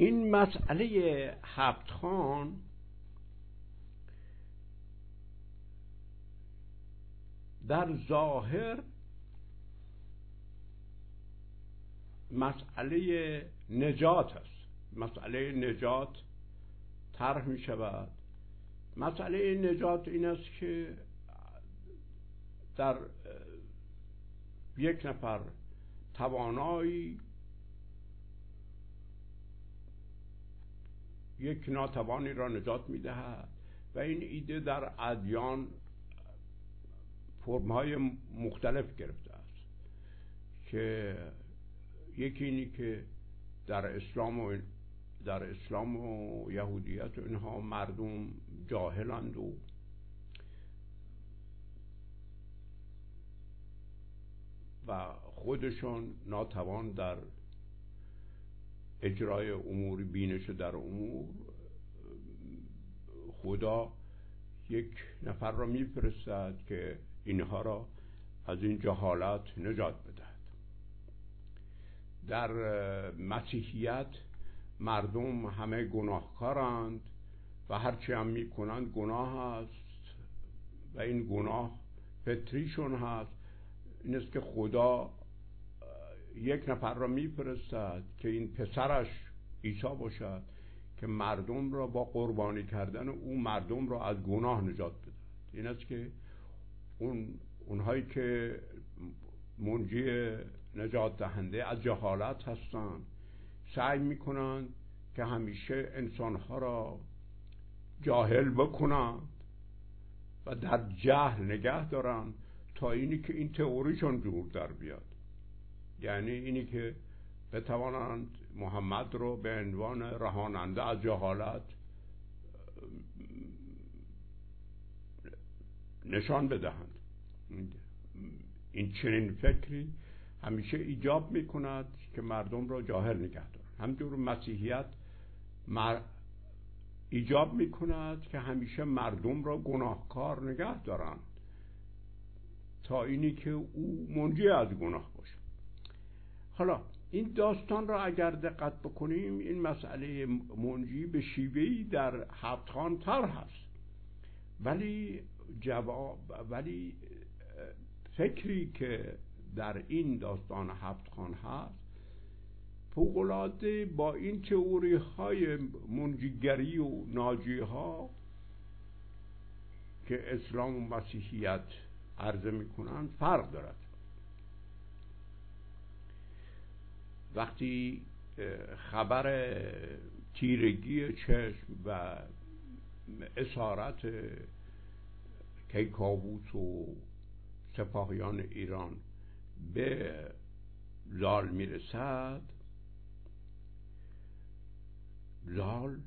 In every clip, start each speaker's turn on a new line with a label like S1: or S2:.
S1: این مسئله هفت خان در ظاهر مسئله نجات است. مسئله نجات طرح می شود. مسئله نجات این است که در یک نفر توانایی یک ناتوانی را نجات می‌دهد. و این ایده در ادیان فرمهای مختلف گرفته است که یکی اینی که در اسلام و در اسلام و یهودیت و اینها مردم جاهلند و و خودشون ناتوان در اجرای امور بینش در امور خدا یک نفر را میفرستد که اینها را از این جهالت نجات بدهد. در مسیحیت مردم همه گناهکارند و هرچی هم می‌کنند گناه است و این گناه فطریشون هست. این است که خدا یک نفر را میفرستد که این پسرش عیسی باشد که مردم را با قربانی کردن او مردم را از گناه نجات بدهد. این است که اون اونهایی که منجی نجات دهنده از جهالت هستند سعی می‌کنند که همیشه انسانها را جاهل بکنند و در جهل نگه دارند تا اینی که این تئوریشون جور در بیاد. یعنی اینی که بتوانند محمد رو به عنوان رهاننده از جهالت نشان بدهند. این چنین فکری همیشه ایجاب می کند که مردم را جاهل نگه دارند. همجور مسیحیت مر... ایجاب می کند که همیشه مردم را گناهکار نگه دارند. تا اینی که او منجی از گناه باشه. حالا این داستان را اگر دقت بکنیم این مسئله منجی به شیوهی در هفت خان تر هست. ولی جواب ولی فکری که در این داستان هفت خان هست فوقلاده با این تئوری های منجیگری و ناجی ها که اسلام و مسیحیت عرضه می‌کنند فرق دارد. وقتی خبر تیرگی چشم و اسارت کیکاووس و سپاهیان ایران به زال می‌رسد زال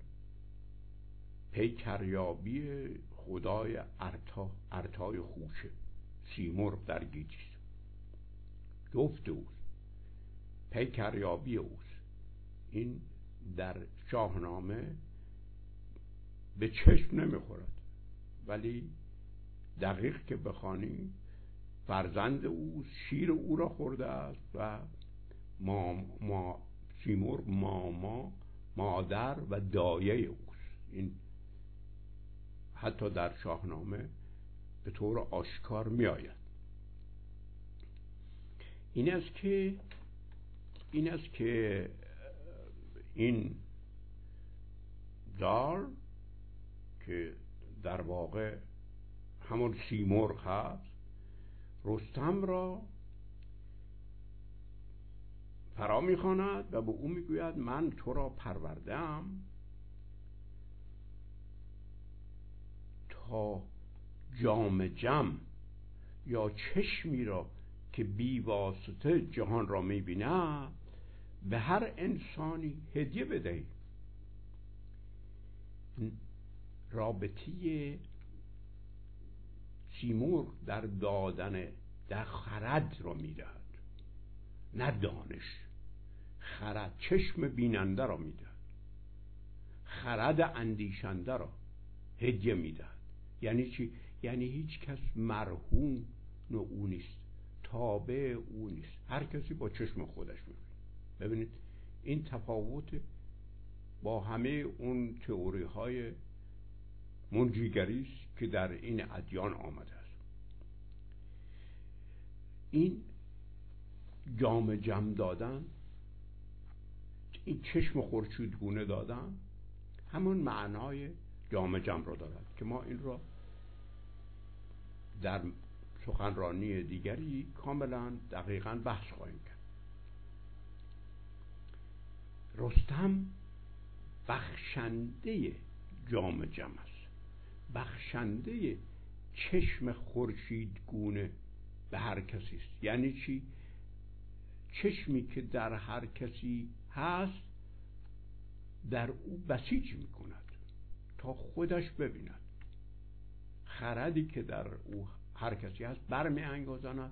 S1: پیکریابی خدای ارتا ارتای خوشه سیمرغ در گیجیست جفت اوست. پیکریابی اوست. این در شاهنامه به چشم نمی‌خورد ولی دقیق که بخوانیم فرزند او شیر او را خورده است و ما, ما سیمرغ ماما مادر و دایه اوست. این حتی در شاهنامه به طور آشکار می آید این است که این است که این دار که در واقع همون سیمرغ هست رستم را فرا می‌خواند و به او می‌گوید من تو را پروردم تا جام جم یا چشمی را که بی واسطه جهان را می‌بیند به هر انسانی هدیه بدهی رابطی سیمور در دادن در خرد را می‌دهد نه دانش. خرد چشم بیننده را می‌دهد. خرد اندیشنده را هدیه می‌دهد. یعنی چی؟ یعنی هیچ کس مرهون او نیست. تابع نیست. هر کسی با چشم خودش می‌بینه. ببینید این تفاوت با همه اون تئوری های منجیگری که در این ادیان آمده است. این جام جم دادن این چشم خورشیدگونه دادن همون معنای جام جم رو دارد که ما این را در سخنرانی دیگری کاملا دقیقا بحث خواهیم کرد. رستم بخشنده جام جم است. بخشنده چشم خورشیدگونه به هر کسی است. یعنی چی؟ چشمی که در هر کسی هست در او بسیج می کند تا خودش ببیند. خردی که در او هر کسی هست برمی انگازاند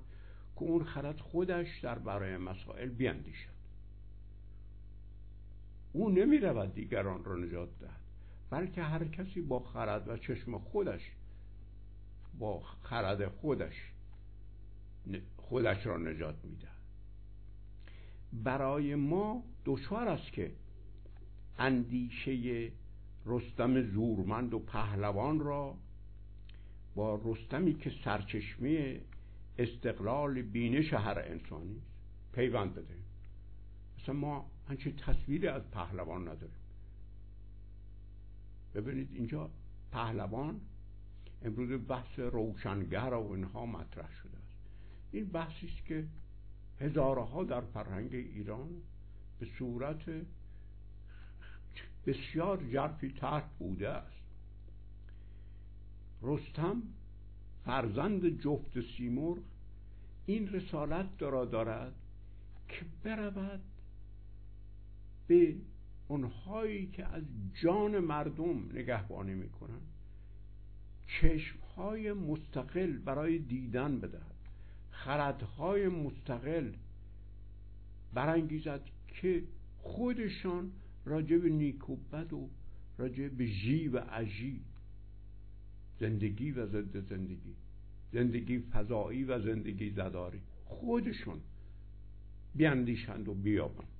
S1: که اون خرد خودش در برای مسائل بیندیشد. او نمی رود دیگران را نجات دهد. بلکه هر کسی با خرد و چشم خودش با خرد خودش خودش را نجات میده برای ما دشوار است که اندیشه رستم زورمند و پهلوان را با رستمی که سرچشمه استقلال بینش هر انسانی پیوند بده. مثلا ما همچه تصویری از پهلوان نداریم ببینید اینجا پهلوان امروز بحث روشنگر و اینها مطرح شده است. این بحثی است که هزارها در فرهنگ ایران به صورت بسیار جرفی تحت بوده است. رستم فرزند جفت سیمرغ این رسالت دارا دارد که برود به اونهایی که از جان مردم نگهبانی می‌کنن چشمهای مستقل برای دیدن بدهد. خردهای مستقل برانگیزد که خودشان راجع به نیک و بد و راجع به ژی و عجی زندگی و ضد زندگی زندگی فضایی و زندگی زداری خودشون بیاندیشند و بیابند.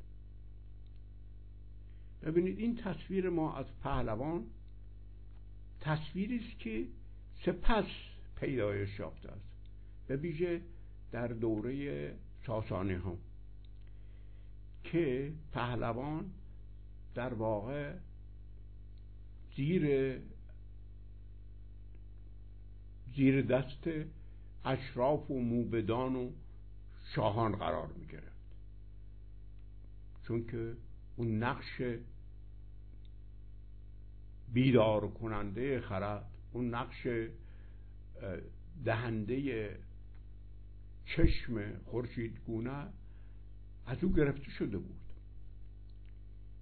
S1: ببینید این تصویر ما از پهلوان تصویری است که سپس پیدایش یافته است. به ویژه در دوره ساسانی ها. که پهلوان در واقع زیر زیر دست اشراف و موبدان و شاهان قرار می گرفت چون که اون نقش بیدار کننده خرد. اون نقش دهنده چشم خورشیدگونه از او گرفته شده بود.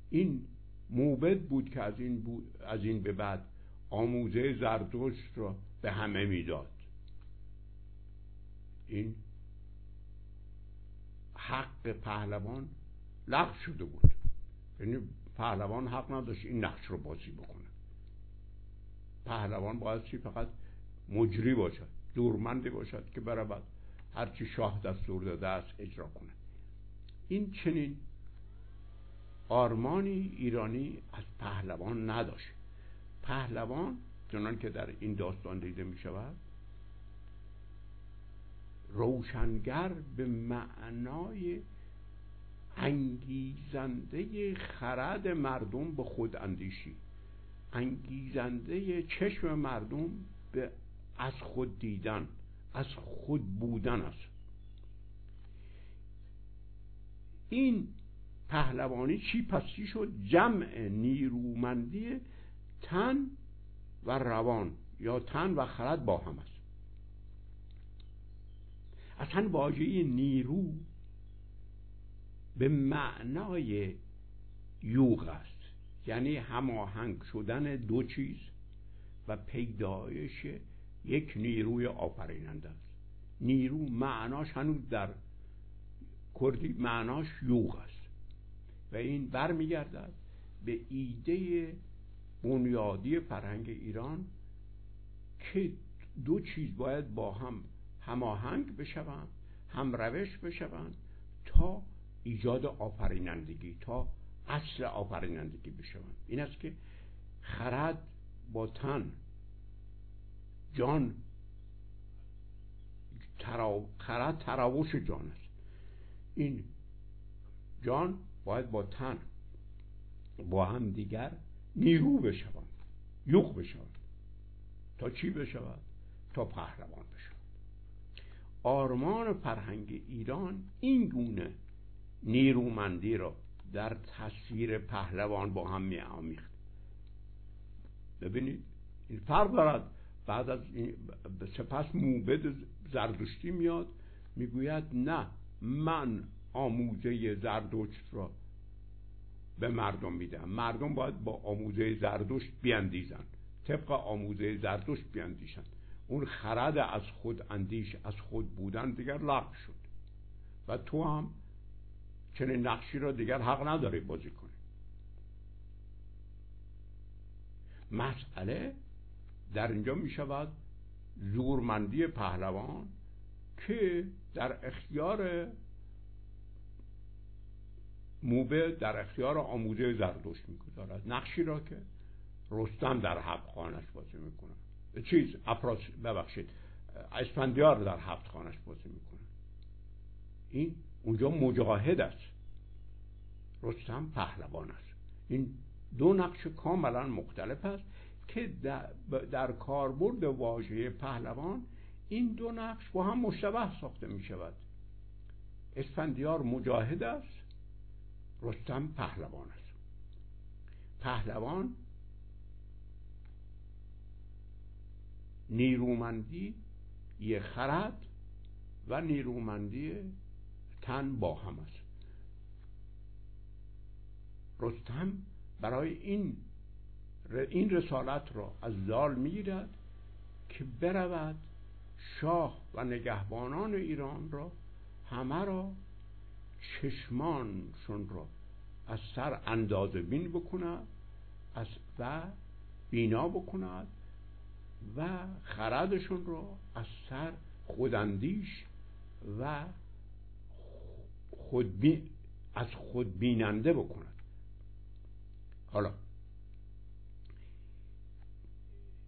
S1: این موبد بود که از این, بود از این به بعد آموزه زردشت را به همه می‌داد. این حق پهلوان لغو شده بود. یعنی پهلوان حق نداشت این نقش رو بازی بکنه. پهلوان باید چی فقط مجری باشد دورمندی باشد که برود هرچی شاه دستور داده است اجرا کنه. این چنین آرمانی ایرانی از پهلوان نداشت. پهلوان چنان که در این داستان دیده می شود روشنگر به معنای انگیزنده خرد مردم به خود اندیشی انگیزنده چشم مردم به از خود دیدن از خود بودن است. این پهلوانی چی پس چی شد؟ جمع نیرومندی تن و روان یا تن و خرد با هم است. اصلا واژه نیرو به معنای یوغ است. یعنی هماهنگ شدن دو چیز و پیدایش یک نیروی آفریننده است. نیرو معناش هنوز در کردی معناش یوغ است. و این برمیگردد به ایده بنیادی فرهنگ ایران که دو چیز باید با هم هماهنگ بشوند هم روش بشوند تا ایجاد آفرینندگی تا اصل آفرینندگی بشوند. این است که خرد با تن جان خرد تراوش جان است. این جان باید با تن با هم دیگر نیرو بشوند یوغ بشوند تا چی بشود تا پهلوان بشود آرمان فرهنگ ایران این گونه نیرومندی را در تصویر پهلوان با هم می آمیخت. ببینید این فرق دارد. بعد از سپس موبد زردشتی میاد می‌گوید نه من آموزه زردشت را به مردم میدم. مردم باید با آموزه زردشت بیاندیزند طبق آموزه زردشت بیاندیشند اون خرد از خود اندیش از خود بودن دیگر لغو شد. و تو هم چنین نقشی را دیگر حق نداری بازی کنی مسئله در اینجا می شود زورمندی پهلوان که در اختیار موبه در اختیار آموزه زردوش می‌گذارد نقشی را که رستم در هفت خانش بازی می‌کنه چیز افراس ببخشید اسفندیار در هفت خانش بازی می‌کنه این اونجا مجاهد است. رستم پهلوان است. این دو نقش کاملا مختلف است که در, کاربرد واژه پهلوان این دو نقش با هم مشتبه ساخته می شود. اسفندیار مجاهد است رستم پهلوان است. پهلوان نیرومندی یه خرد و نیرومندی تن با هم است. رستم برای این این رسالت را از زال می‌گیرد که برود شاه و نگهبانان ایران را همه را چشمانشون را از سر اندازه بین بکند از و بینا بکند و خردشون را از سر خوداندیش و خودبین از خود بیننده بکند. حالا.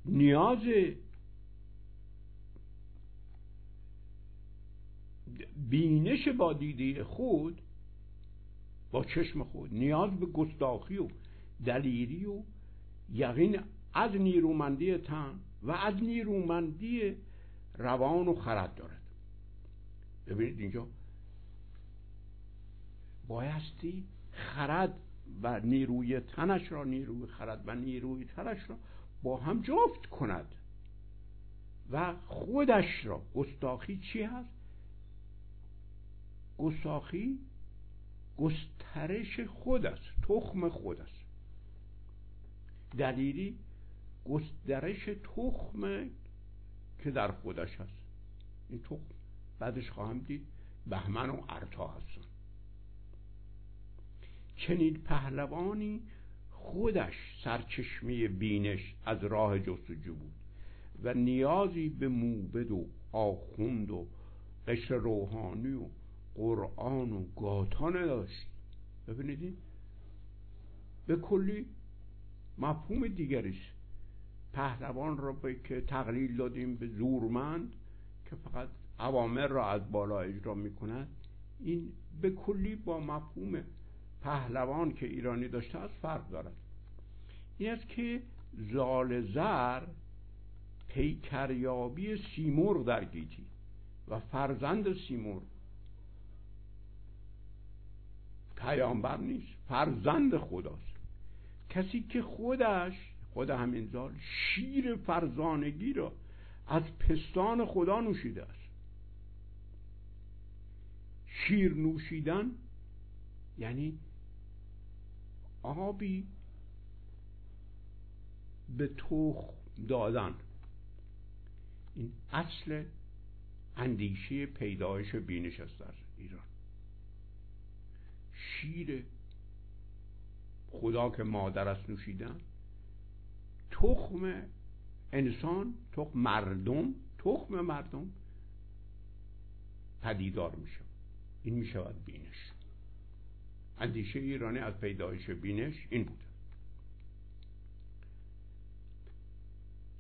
S1: نیاز بینش با دیده خود با چشم خود نیاز به گستاخی و دلیری و یقین از نیرومندی تن و از نیرومندی روان و خرد دارد. ببینید اینجا. بایستی خرد و نیروی تنش را نیروی خرد و نیروی تنش را با هم جفت کند. و خودش را. گستاخی چی هست؟ گستاخی گسترش خود است تخم خود است. دلیلی گسترش تخم که در خودش هست. این تخم بعدش خواهم دید بهمن و ارتا هستن. چنین پهلوانی خودش سرچشمه بینش از راه جستجو بود و نیازی به موبد و آخوند و قشر روحانی و قرآن و گاتان نداشت ببینید به کلی مفهوم دیگریش پهلوان را به که تقلیل دادیم به زورمند که فقط عوامر را از بالا اجرا می کند این به کلی با مفهوم پهلوان که ایرانی داشته است فرق دارد. این است که زال زر پیکریابی سیمور در گیتی و فرزند سیمور پیامبر نیست فرزند خداست. کسی که خودش خود همین زال شیر فرزانگی را از پستان خدا نوشیده است. شیر نوشیدن یعنی آبی به تخم دادن. این اصل اندیشه پیدایش بینش است در ایران. شیر خدا که مادر است نوشیدن تخم انسان تخم مردم تخم مردم پدیدار میشه. این می‌شود بینش. اندیشه ایرانی از پیدایش بینش این بود.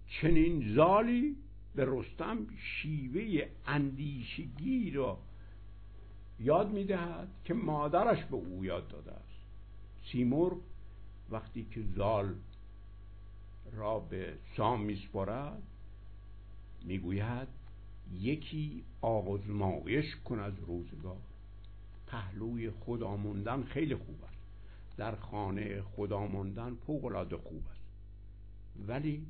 S1: چنین زالی به رستم شیوه اندیشگی را یاد می‌دهد که مادرش به او یاد داده است. سیمور وقتی که زال را به سام میسپارد می‌گوید یکی آزمایش کن از روزگار. پهلوی خدا موندن خیلی خوب است. در خانه خدا موندن فوق خوب است. ولی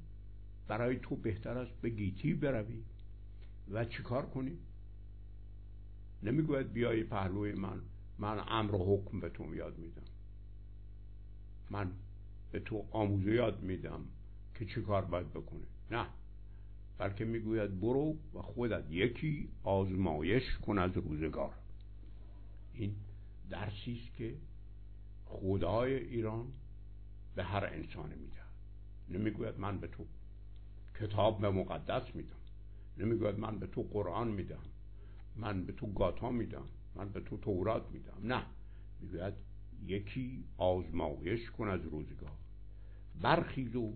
S1: برای تو بهتر است به گیتی بروی و چیکار کنی؟ نمی‌گوید بیای پهلوی من من امر و حکم به تو یاد میدم. من به تو آموزه یاد میدم که چی کار باید بکنه نه. بلکه می‌گوید برو و خودت یکی آزمایش کن از روزگار. این درسی است که خدای ایران به هر انسان میده. نمی‌گوید من به تو کتاب به مقدس میدم. نمی‌گوید من به تو قرآن میدم. من به تو گاتا میدم. من به تو تورات میدم. نه. می‌گوید یکی آزمایش کن از روزگار. برخیز و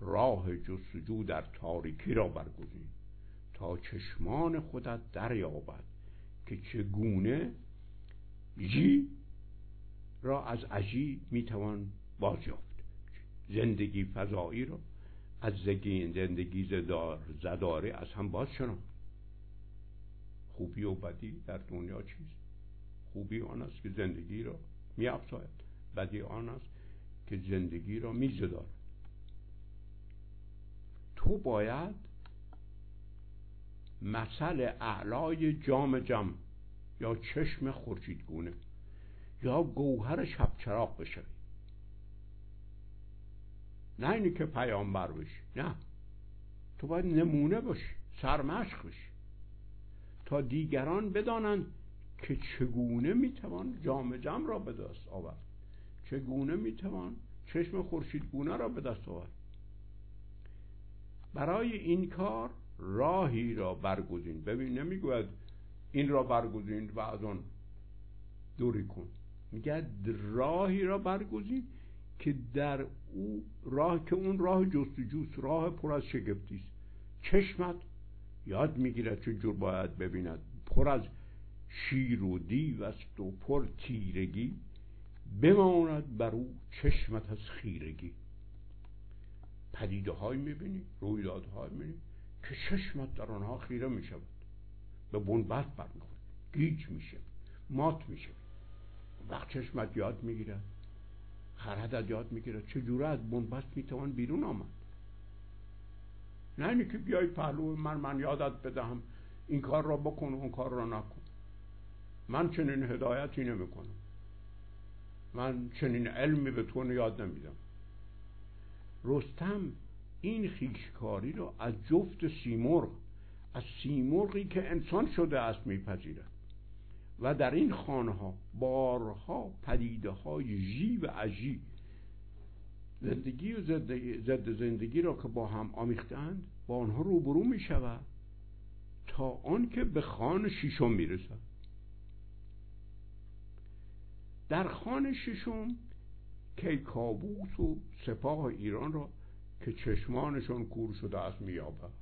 S1: راه جستجو در تاریکی را برگزین تا چشمان خودت دریابد که چگونه جی را از عجی می‌توان بازیافت. زندگی فضایی را از زندگی زدار زداره از هم باز شناخت خوبی و بدی در دنیا چیست؟ خوبی آن است که زندگی را می بدی آن است که زندگی را می زدارد تو باید مثل اعلای جام جم یا چشم خورشیدگونه یا گوهر شب چراغ بشوی. نه اینی که پیامبر بشی نه. تو باید نمونه باشی سرمشق بشی. تا دیگران بدانند که چگونه می‌توان جام جم را به دست آورد. چگونه می‌توان چشم خورشیدگونه را به دست آورد. برای این کار راهی را برگزین. ببین نمی‌گوید این را برگزین و از آن دوری کن. میگه راهی را برگزین که در او راه که اون راه جستجوست راه پر از شگفتی است. چشمت یاد می‌گیرد چه جور باید ببیند. پر از شیر و دیو است و پر تیرگی. بماند بر او چشمت از خیرگی. پدیده های می‌بینی رویدادهای می‌بینی که چشمت در آنها خیره می‌شود. به بنبست برمیخوری گیج میشه مات میشه. وقت چشمت یاد می‌گیرد خردت یاد می‌گیرد چجوره از بنبست می‌توان بیرون آمد؟ نه اینی که بیای پهلو من من یادت بدهم. این کار را بکن اون کار را نکن. من چنین هدایتی نمی‌کنم. من چنین علمی به تو یاد نمیدم. رستم این خیشکاری را از جفت سیمرغ از سیمرغی که انسان شده است میپذیرد. و در این خانه ها بارها پدیده های جی و عجی زندگی و ضد زندگی را که با هم آمیختند با آنها روبرو می شود تا آنکه به خان شیشم می رسد در خان ششم کیکاووس و سپاه ایران را که چشمانشان کور شده است مییابد.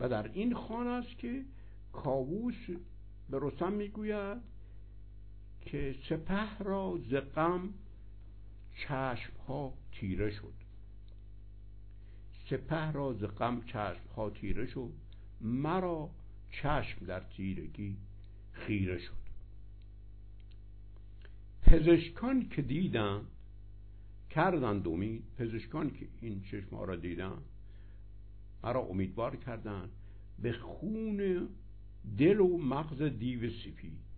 S1: و در این خان است که کاووس به رستم می‌گوید که سپه را ز غم چشم ها تیره شد. سپه را ز غم چشم ها تیره شد مرا چشم در تیرگی خیره شد. پزشکان که دیدن کردند امید پزشکان که این چشم ها را دیدن مرا امیدوار کردند به خون دل و مغز دیو سپید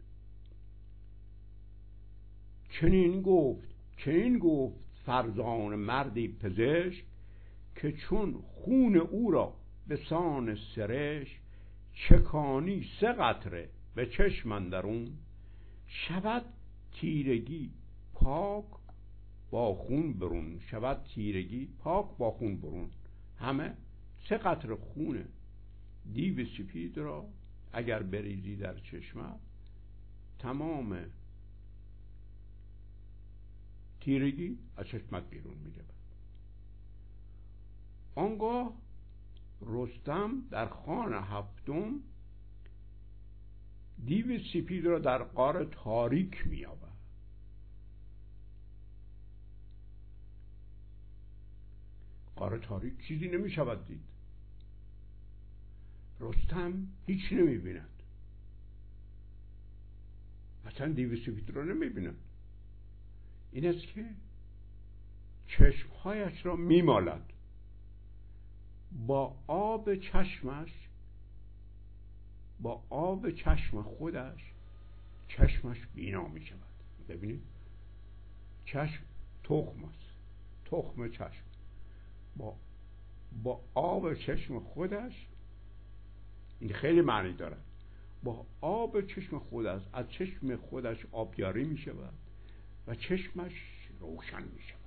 S1: چنین گفت چنین گفت فرزان مردی پزشک که چون خون او را به سان سرش چکانی سه قطره به چشم درون شود تیرگی پاک با خون برون شود تیرگی پاک با خون برون. همه سه قطره خون دیو سپید را اگر بریزی در چشمت تمام تیرگی از چشمت بیرون میده آنگاه رستم در خان هفتم دیو سپید را در قار تاریک مییابد. قار تاریک چیزی نمی‌شود دید. رستم هیچ نمی‌بیند. اصلا دیو سفید رو نمی‌بیند. این است که چشمهایش را میمالد. با آب چشمش با آب چشم خودش چشمش بینا می شود ببینید؟ چشم تخم است. تخم چشم. با با آب چشم خودش این خیلی معنی دارد با آب چشم خودش از چشم خودش آبیاری می شود و چشمش روشن می شود.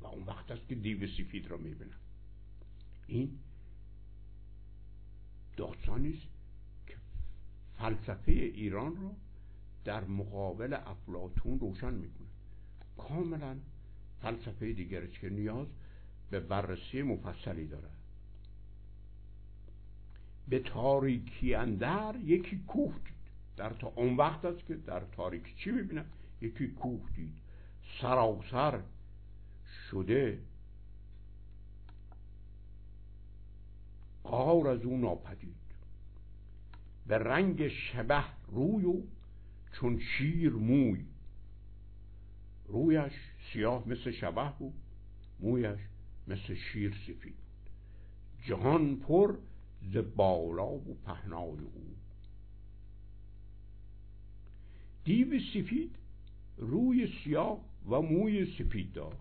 S1: و اون وقت است که دیو سفید را می بینم این داستانی است که فلسفه ایران رو در مقابل افلاطون روشن می‌کنه کاملا فلسفه دیگرش که نیاز به بررسی مفصلی داره. به تاریکی اندر یکی کوه دید. در تا اون وقت است که در تاریکی چی می‌بینم؟ یکی کوه دید. سراسر شده قار از او ناپدید. به رنگ شبه روی و چون شیر موی. رویش سیاه مثل شبه بود. مویش مثل شیر سفید. جهان پر ز بالا و پهنای او. دیو سفید روی سیاه و موی سفید داشت.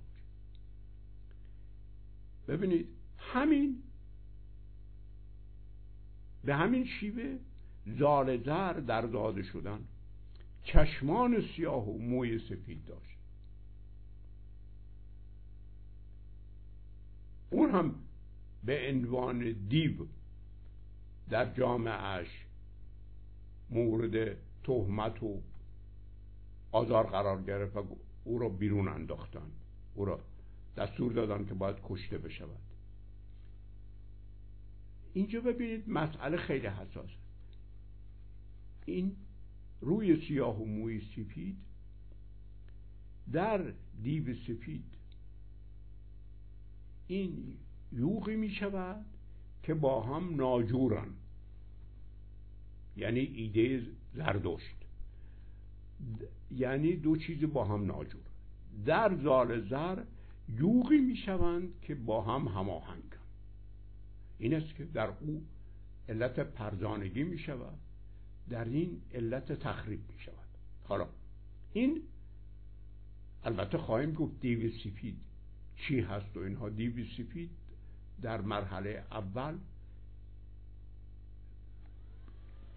S1: ببینید همین به همین شیوه زال زر در داده شدن. چشمان سیاه و موی سفید داشت. اون هم به عنوان دیو در جامعهش مورد تهمت و آزار قرار گرفت و او را بیرون انداختن. او را دستور دادن که باید کشته بشود. اینجا ببینید مسئله خیلی حساس این روی سیاه و موی سفید در دیو سفید این یوغی می شود که با هم ناجورن. یعنی ایده زردشت یعنی دو چیز با هم ناجور. در زال زر یوغی می شوند که با هم هماهنگ این است که در او علت پرزانگی می شود در این علت تخریب می شود حالا این البته خواهیم گفت دیو سفید چی هست و اینها. دیو سفید در مرحله اول.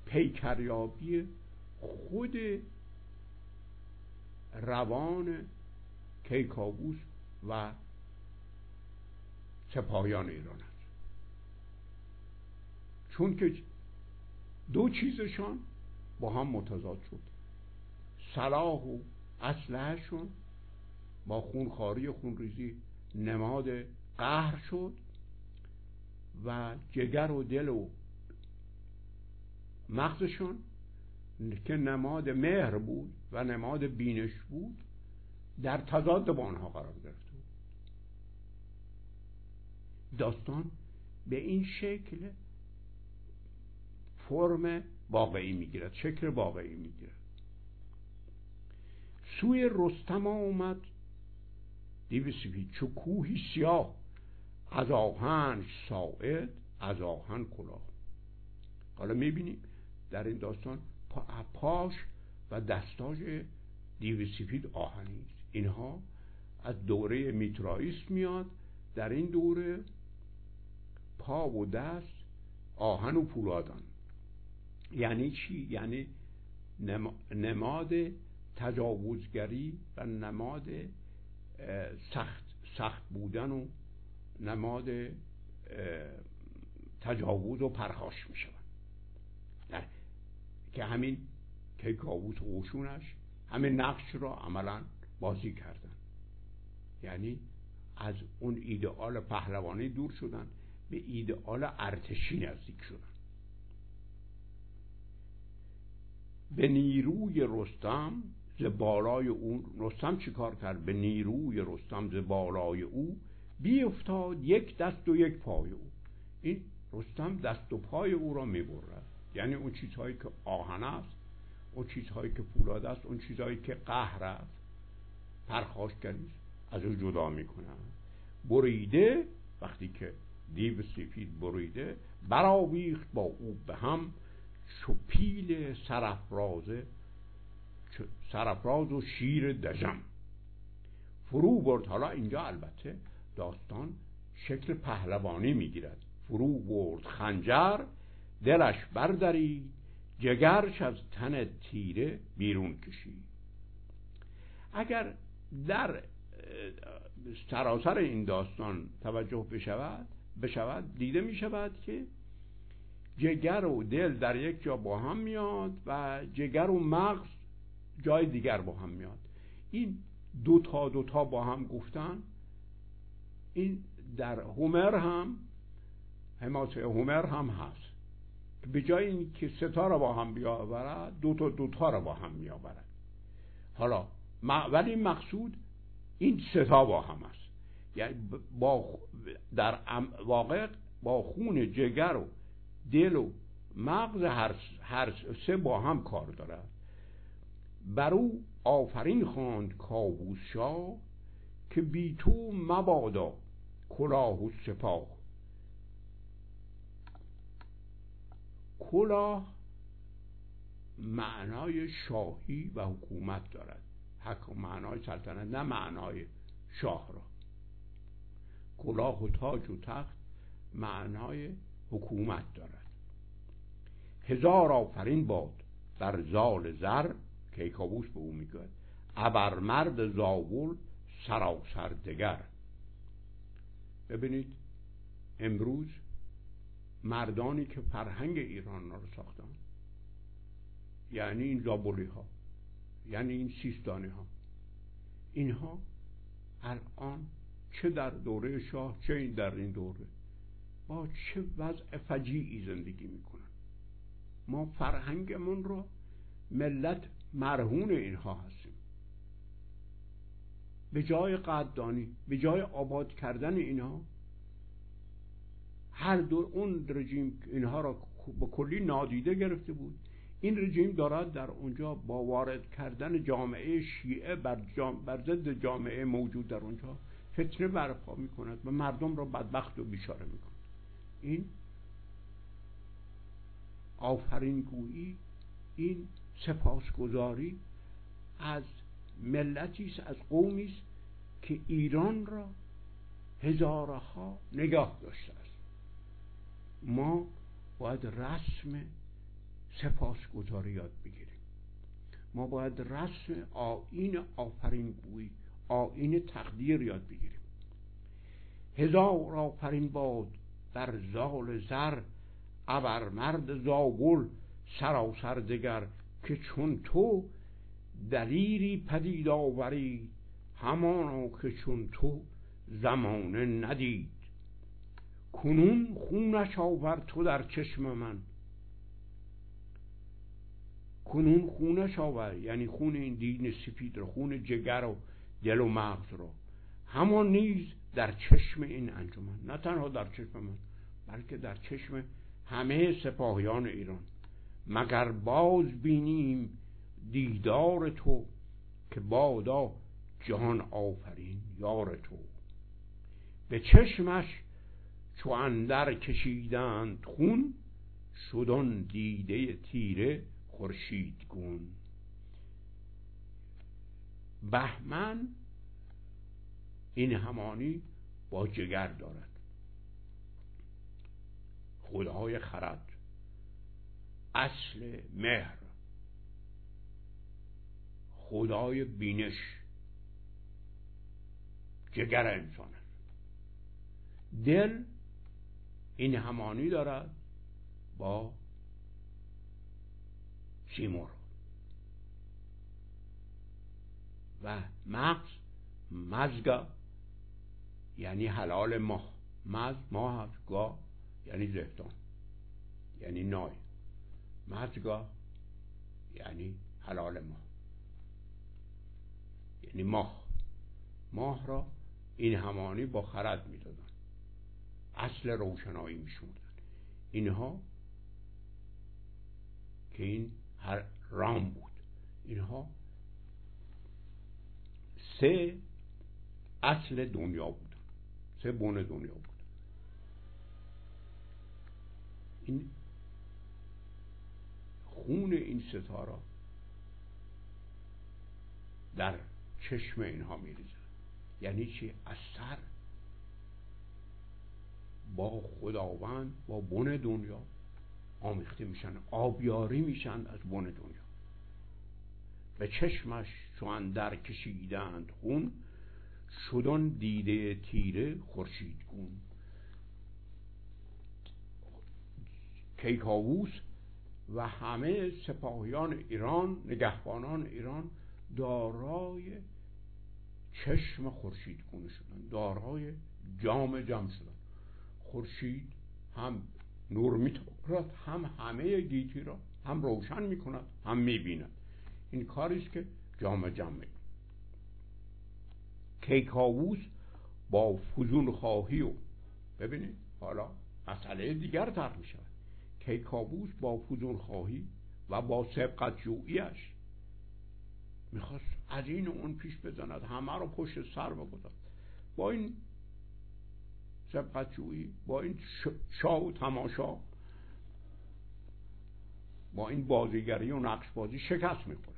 S1: پیکریابی خود روان کیکاووس و سپاهیان ایران است. چون که دو چیزشان با هم متضاد شد. صلاح و اسلحهشون با خونخاری و خونریزی نماد قهر شد و جگر و دل و مغزشون که نماد مهر بود و نماد بینش بود در تضاد با آنها قرار گرفته بود. داستان به این شکل فرم واقعی می‌گیرد شکل واقعی می‌گیرد. سوی رستم آمد. دیو سفید چو کوهی سیاه. از آهن ساعد از آهن کلاه. حالا می‌بینیم در این داستان پاش و دستاش دیو سفید آهنی است. اینها از دوره میترائیس میاد. در این دوره پا و دست آهن و پولادان. یعنی چی؟ یعنی نماد تجاوزگری و نماد سخت سخت بودن و نماد تجاوز و پرخاش می شود که همین کیکاووس و همین نقش را عملا بازی کردن. یعنی از اون ایدئال پهلوانی دور شدن به ایدئال ارتشی نزدیک شدن. به نیروی رستم ز بالای او رستم چیکار کرد؟ به نیروی رستم ز بالای او افتاد یک دست و یک پای او. این رستم دست و پای او را می‌برد. یعنی اون چیزهایی که آهن است اون چیزهایی که فولاد است اون چیزهایی که قهر است. پرخاشگری از او جدا می‌کنن. بریده وقتی که دیو سفید بریده براویخت با او به هم چو سرفرازه سرفراز و شیر دژم. فرو برد. حالا اینجا البته داستان شکل پهلوانی می‌گیرد. فرو برد خنجر دلش برداری جگرش از تن تیره بیرون کشید. اگر در سراسر این داستان توجه بشود بشود دیده می شود که جگر و دل در یک جا با هم میاد و جگر و مغز جای دیگر با هم میاد. این دو تا دو تا با هم گفتن. این در هومر هم حماسه هومر هم هست. به جای اینکه ستا را با هم بیاورد دو تا دو تا را با هم میآورد. حالا ولی مقصود این ستا با هم است. یعنی با در واقع با خون جگر و دل و مغز هر, هر سه با هم کار دارد. بر او آفرین خواند کاووس شاه که بی تو مبادا کلاه و سپاه. کلاه معنای شاهی و حکومت دارد. حق معنای سلطنت نه معنای شاه را. کلاه و تاج و تخت معنای حکومت دارد. هزار آفرین باد بر زال زر کیکاووس به او می‌گوید. مرد زاول سراسر دگر. ببینید امروز مردانی که فرهنگ ایران را ساختن یعنی این زابولی ها یعنی این سیستانی ها اینها الان چه در دوره شاه چه این در این دوره با چه وضع فجیعی زندگی می‌کنن. ما فرهنگمون رو ملت مرهون اینها هستیم. به جای قدردانی به جای آباد کردن اینها هر دو اون رژیم اینها را به کلی نادیده گرفته بود. این رژیم دارد در اونجا با وارد کردن جامعه شیعه بر, جام بر ضد جامعه موجود در اونجا فتنه برپا می کند و مردم را بدبخت و بیچاره می کند این آفرینگویی این سپاسگزاری از ملتی است از قومی است که ایران را هزارها نگاه داشته است. ما باید رسم سپاسگزاری یاد بگیریم. ما باید رسم آین آفرینگویی آین تقدیر یاد بگیریم. هزار آفرین باد در زال زر ابر مرد زاول سراسر دگر که چون تو دلیری پدید آوری همانا که چون تو زمانه ندید. کنون خونش آور تو در چشم من. کنون خونش آور یعنی خون این دین سپید رو خون جگر و دل و مغز رو. همان نیز در چشم این انجمن. نه تنها در چشم من بلکه در چشم همه سپاهیان ایران. مگر باز بینیم دیدار تو که بادا جهان آفرین یار تو. به چشمش چو اندر کشیدند خون شدن دیده تیره خورشید گون. بهمن این همانی با جگر دارد. خدای خرد. اصل مهر. خدای بینش. جگر انسان. دل این همانی دارد با سیمور و مغز مزگا یعنی حلال ماه. مز ماه هست گا یعنی زهدان یعنی نای مزگا یعنی حلال ماه. یعنی ماه. ماه را این همانی با خرد می‌دادن. اصل روشنایی میشوندن اینها که این هر رام بود. اینها سه اصل دنیا بودن. سه بون دنیا بود. این خون این ستاره در چشم اینها میریزه یعنی چی؟ از سر. با خداوند با بن دنیا آمیخته میشن آبیاری میشن از بن دنیا. به چشمش چون در کشیدند خون شدن دیده تیره خورشید گون کیکاووس و همه سپاهیان ایران نگهبانان ایران دارای چشم خورشید گونه شدن دارای جام جمع شدن. خورشید هم نور میتورد هم همه گیتی را هم روشن می‌کند هم می‌بیند. این کاری است که جام جمع کیکاووس با فزون خواهی و ببینید حالا مسئله دیگر تر می شود کیکاووس با فزون خواهی و با سبقت جوییش می‌خواست از این و اون پیش بزند. همه رو پشت سر بگذارد با این سبقت جویی با این شاه و تماشا با این بازیگری و نقش بازی شکست می‌خورد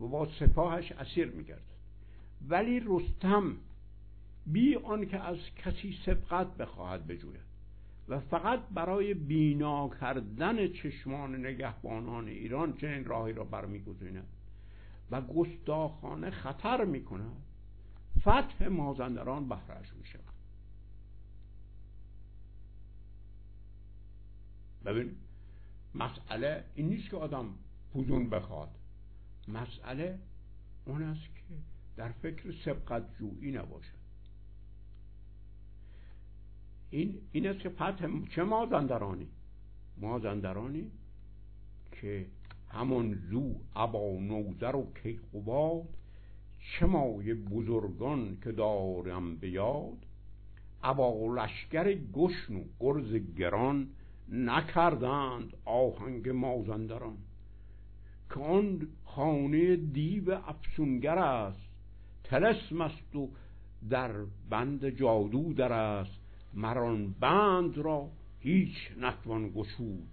S1: و با سپاهش اسیر میگردد. ولی رستم بی آنکه از کسی سبقت بخواهد بجوید. و فقط برای بینا کردن چشمان نگهبانان ایران چنین راهی را برمیگزیند و گستاخانه خطر می‌کند. فتح مازندران بهرش می شود ببین مسئله این نیست که آدم فزون بخواد. مسئله اون است که در فکر سبقت جویی نباشد. این این است که فتح چه مازندرانی؟ مازندرانی که همون زو ابا نوزر و کیقوباد چه مای بزرگان که دارم به یاد؟ ابا لشگر گشن و گرز گران نکردند آهنگ مازندران. که آن خانه دیو افسونگر است تلسم است و در بند جادو در است. مران بند را هیچ نتوان گشود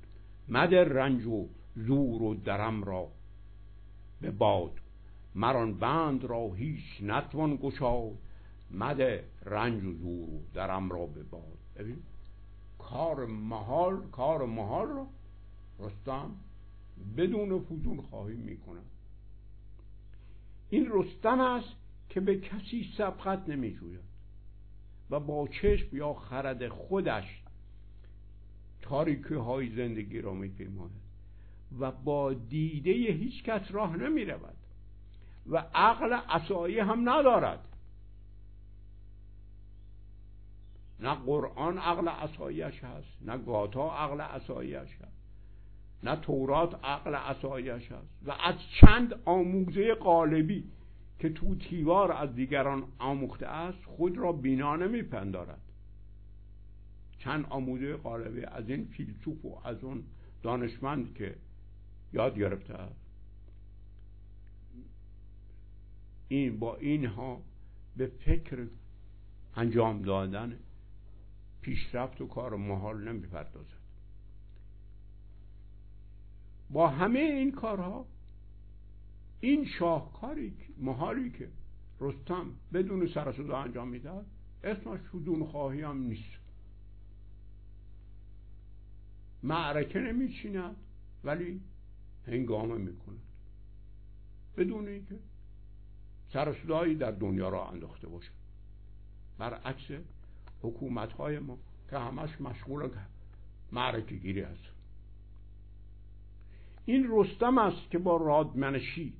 S1: مده رنج و زور و درم را. به باد مران بند را هیچ نتوان گشاد مده رنج و زور و درم را به باد. ببین کار محال کار محال را رستم بدون فزون خواهی می‌کنه این رستم است که به کسی سبقت نمیجوید. و با چشم یا خرد خودش تاریکی های زندگی را میپیماید و با دیده هیچ کس راه نمی رود و عقل اسایی هم ندارد. نه قرآن عقل اسایش هست نه گاتا عقل اسایش هست نه تورات عقل اسایش هست. و از چند آموزه قالبی که تو تیوار از دیگران آموخته است خود را بینا نمیپندارد. چند آموزه قالبی از این فیلسوف و از اون دانشمند که یاد گرفته است. این با اینها به فکر انجام دادن پیشرفت و کار محال نمی‌پردازد. با همه این کارها این شاهکاری محالی که رستم بدون سر صدا انجام می‌داد اسمش فزون خواهی هم نیست. معرکه نمیچیند ولی هنگامه می‌کند بدون اینکه سر صدایی در دنیا را انداخته باشد برعکس حکومت های ما که همش مشغول معرکه گیری هست. این رستم است که با رادمنشی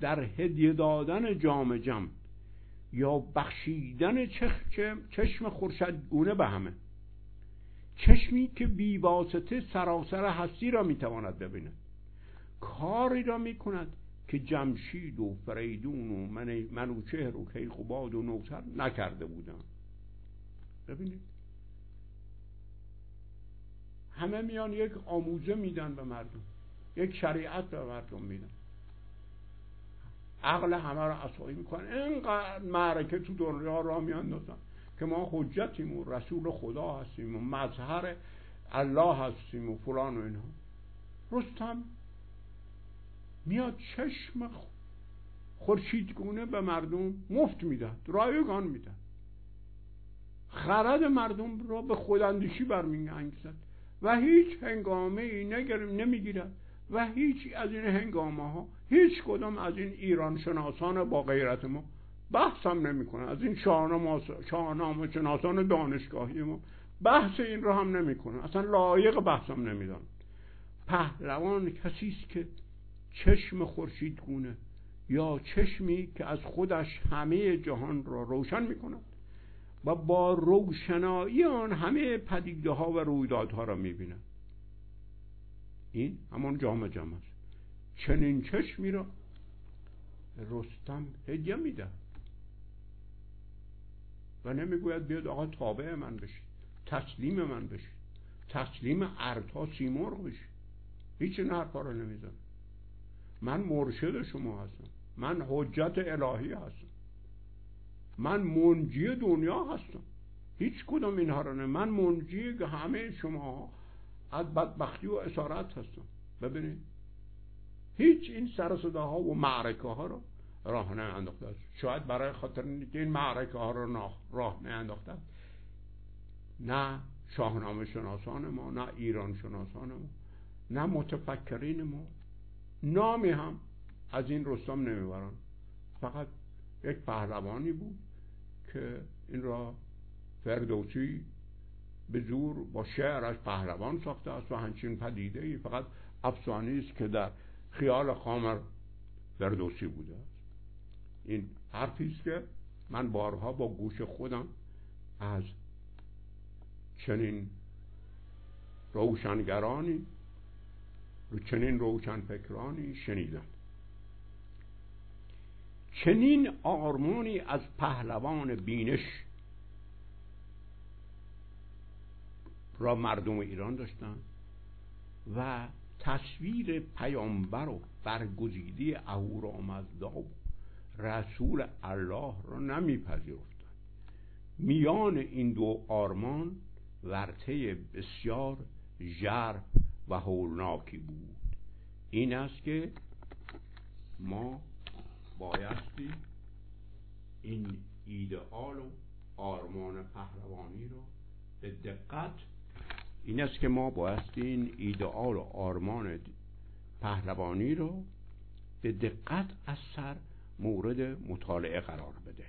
S1: در هدیه دادن جام جم یا بخشیدن چشم خورشدگونه به همه. چشمی که بیواسطه سراسر هستی را می‌تواند ببیند. کاری را می‌کند که جمشید و فریدون و من منوچهر و کیخوباد و نوتر نکرده بودن ببینید. همه میان یک آموزه میدن به مردم. یک شریعت به مردم میدن. عقل همه رو اصحایی می‌کنن اینقدر معرکه تو دنیا را میاندازن که ما حجتیم و رسول خدا هستیم و مظهر الله هستیم و فلان و اینها. رستم میاد چشم خورشیدگونه به مردم مفت می‌دهد رایگان می‌دهد. خرد مردم را به خوداندیشی برمیانگیزد و هیچ هنگامه ای نمی‌گیرد و هیچ از این هنگامه ها هیچ کدام از این ایران شناسان با غیرت ما بحث هم نمی از این شاهنامه شناسان دانشگاهی ما بحث این رو هم نمی اصلا لایق بحث هم نمیدان پهلوان کسی است که چشم خورشید گونه یا چشمی که از خودش همه جهان را روشن می کند و با روشنایی آن همه پدیده ها و رویدادها را می بیند این همان جام جمع است. چنین چشمی را رستم هدیه میده و نمی‌گوید بیاد آقا تابع من بشید تسلیم من بشید تسلیم ارتا سیمرغ بشید هیچ این حرفا رو نمیزن من مرشد شما هستم. من حجت الهی هستم. من منجی دنیا هستم. هیچ کدوم اینها رو نه من منجی همه شما از بدبختی و اسارت هستم. ببینید هیچ این سر ها و معرکه ها رو راه انداخته است شاید برای خاطر این معرکه ها رو راه انداخته است نه شاهنامه شناسان ما نه ایران شناسان ما نه متفکرین ما. نامی هم از این رستم نمی‌برن. فقط یک پهلوانی بود که این را فردوسی به زور با شعرش پهلوان ساخته است و همچین پدیده ای فقط افسانه است که در خیال خامر فردوسی بوده است. این حرفی است که من بارها با گوش خودم از چنین روشنگرانی و چنین روشن فکرانی شنیدم. چنین آرمانی از پهلوان بینش را مردم ایران داشتن و تصویر پیامبر و برگزیده اهورامزدا و رسول الله را نمیپذیرفتند. میان این دو آرمان ورته بسیار ژرف و هولناکی بود. این است که ما بایستی این ایدئال و آرمان پهلوانی را به دقت این است که ما بایستی این ایدئال و آرمان پهلوانی را به دقت از سر مورد مطالعه قرار بده